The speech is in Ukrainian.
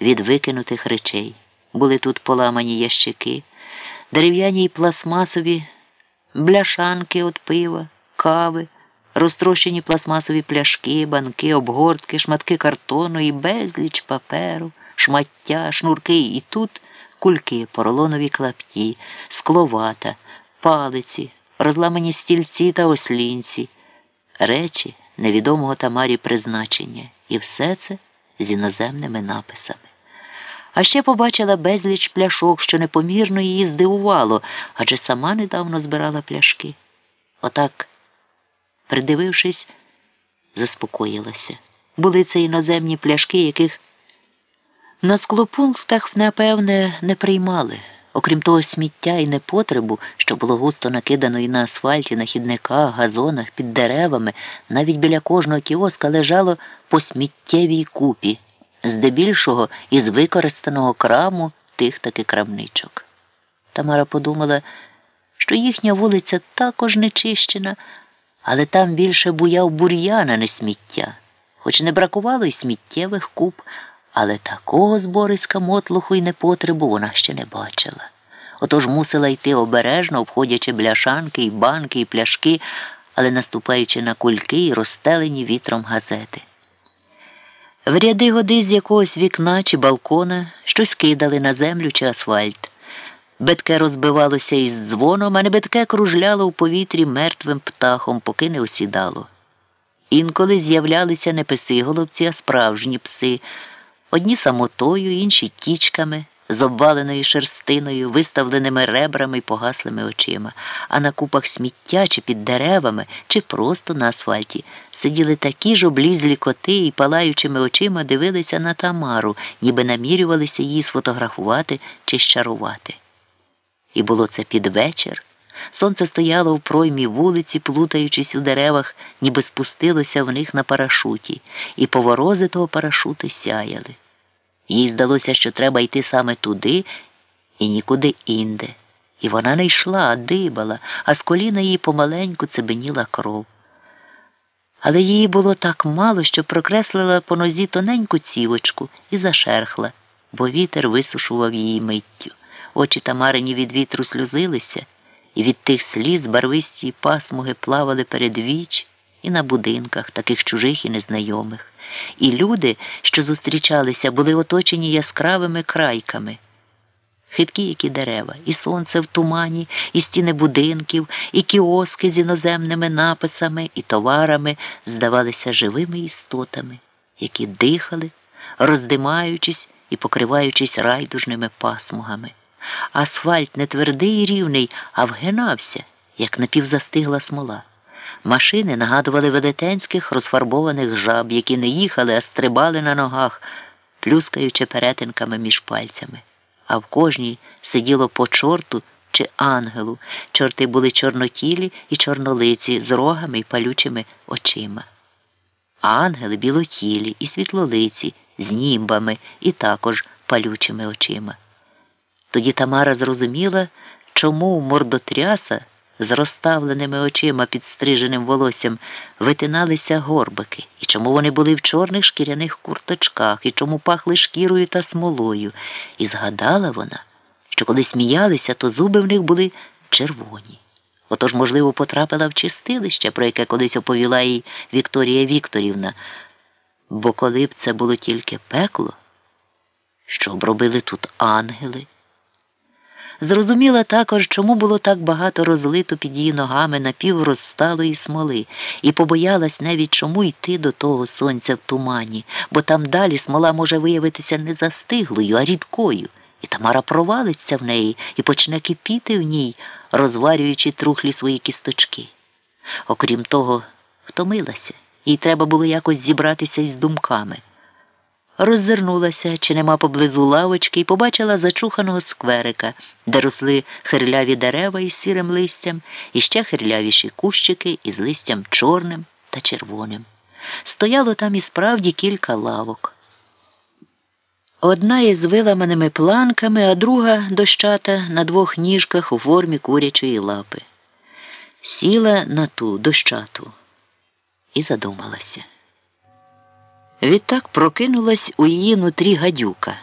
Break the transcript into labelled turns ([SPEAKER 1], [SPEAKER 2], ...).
[SPEAKER 1] від викинутих речей. Були тут поламані ящики, дерев'яні й пластмасові бляшанки від пива, кави, розтрощені пластмасові пляшки, банки, обгортки, шматки картону і безліч паперу, шмаття, шнурки і тут кульки, поролонові клапті, скловата, палиці, розламані стільці та ослінці, речі невідомого Тамарі призначення, і все це з іноземними написами. А ще побачила безліч пляшок, що непомірно її здивувало, адже сама недавно збирала пляшки. Отак, придивившись, заспокоїлася. Були це іноземні пляшки, яких на склопунктах, напевне, не приймали. Окрім того, сміття і непотребу, що було густо накидано і на асфальті, на хідниках, газонах, під деревами, навіть біля кожного кіоска лежало по сміттєвій купі здебільшого із використаного краму тих таки крамничок. Тамара подумала, що їхня вулиця також нечищена, але там більше буяв бур'яна, не сміття, хоч не бракувало й сміттєвих куб, але такого збориська мотлуху й непотребу вона ще не бачила. Отож мусила йти обережно, обходячи бляшанки, і банки, і пляшки, але наступаючи на кульки і розстелені вітром газети. В ряди годи з якогось вікна чи балкона щось кидали на землю чи асфальт. Бетке розбивалося із дзвоном, а небетке кружляло в повітрі мертвим птахом, поки не осідало. Інколи з'являлися не писи головці, а справжні пси, одні самотою, інші тічками з обваленою шерстиною, виставленими ребрами й погаслими очима, а на купах сміття чи під деревами, чи просто на асфальті сиділи такі ж облізлі коти і палаючими очима дивилися на Тамару, ніби намірювалися її сфотографувати чи щарувати. І було це під вечір. Сонце стояло в проймі вулиці, плутаючись у деревах, ніби спустилося в них на парашуті, і поворози того парашути сяяли. Їй здалося, що треба йти саме туди і нікуди інде. І вона не йшла, а дибала, а з коліна її помаленьку цебеніла кров. Але її було так мало, що прокреслила по нозі тоненьку цівочку і зашерхла, бо вітер висушував її миттю. Очі Тамарині від вітру сльозилися, і від тих сліз барвисті пасмуги плавали перед віч і на будинках, таких чужих і незнайомих і люди, що зустрічалися, були оточені яскравими крайками. Хиткі, які дерева, і сонце в тумані, і стіни будинків, і кіоски з іноземними написами і товарами здавалися живими істотами, які дихали, роздимаючись і покриваючись райдужними пасмугами. Асфальт не твердий і рівний, а вгинався, як напівзастигла смола. Машини нагадували велетенських розфарбованих жаб, які не їхали, а стрибали на ногах, плюскаючи перетинками між пальцями. А в кожній сиділо по чорту чи ангелу. Чорти були чорнотілі і чорнолиці з рогами і палючими очима. А ангели білотілі і світлолиці з німбами і також палючими очима. Тоді Тамара зрозуміла, чому у мордотряса з розставленими очима під стриженим волоссям витиналися горбики, і чому вони були в чорних шкіряних курточках, і чому пахли шкірою та смолою. І згадала вона, що коли сміялися, то зуби в них були червоні. Отож, можливо, потрапила в чистилище, про яке колись оповіла їй Вікторія Вікторівна. Бо коли б це було тільки пекло, що б робили тут ангели? Зрозуміла також, чому було так багато розлито під її ногами напіврозсталої смоли, і побоялась навіть чому йти до того сонця в тумані, бо там далі смола може виявитися не застиглою, а рідкою, і Тамара провалиться в неї і почне кипіти в ній, розварюючи трухлі свої кісточки. Окрім того, втомилася, їй треба було якось зібратися із думками роззирнулася, чи нема поблизу лавочки, і побачила зачуханого скверика, де росли хирляві дерева із сірим листям, і ще хирлявіші кущики із листям чорним та червоним. Стояло там і справді кілька лавок. Одна із виламаними планками, а друга дощата на двох ніжках у формі курячої лапи. Сіла на ту дощату і задумалася. Відтак прокинулась у її нутрі гадюка.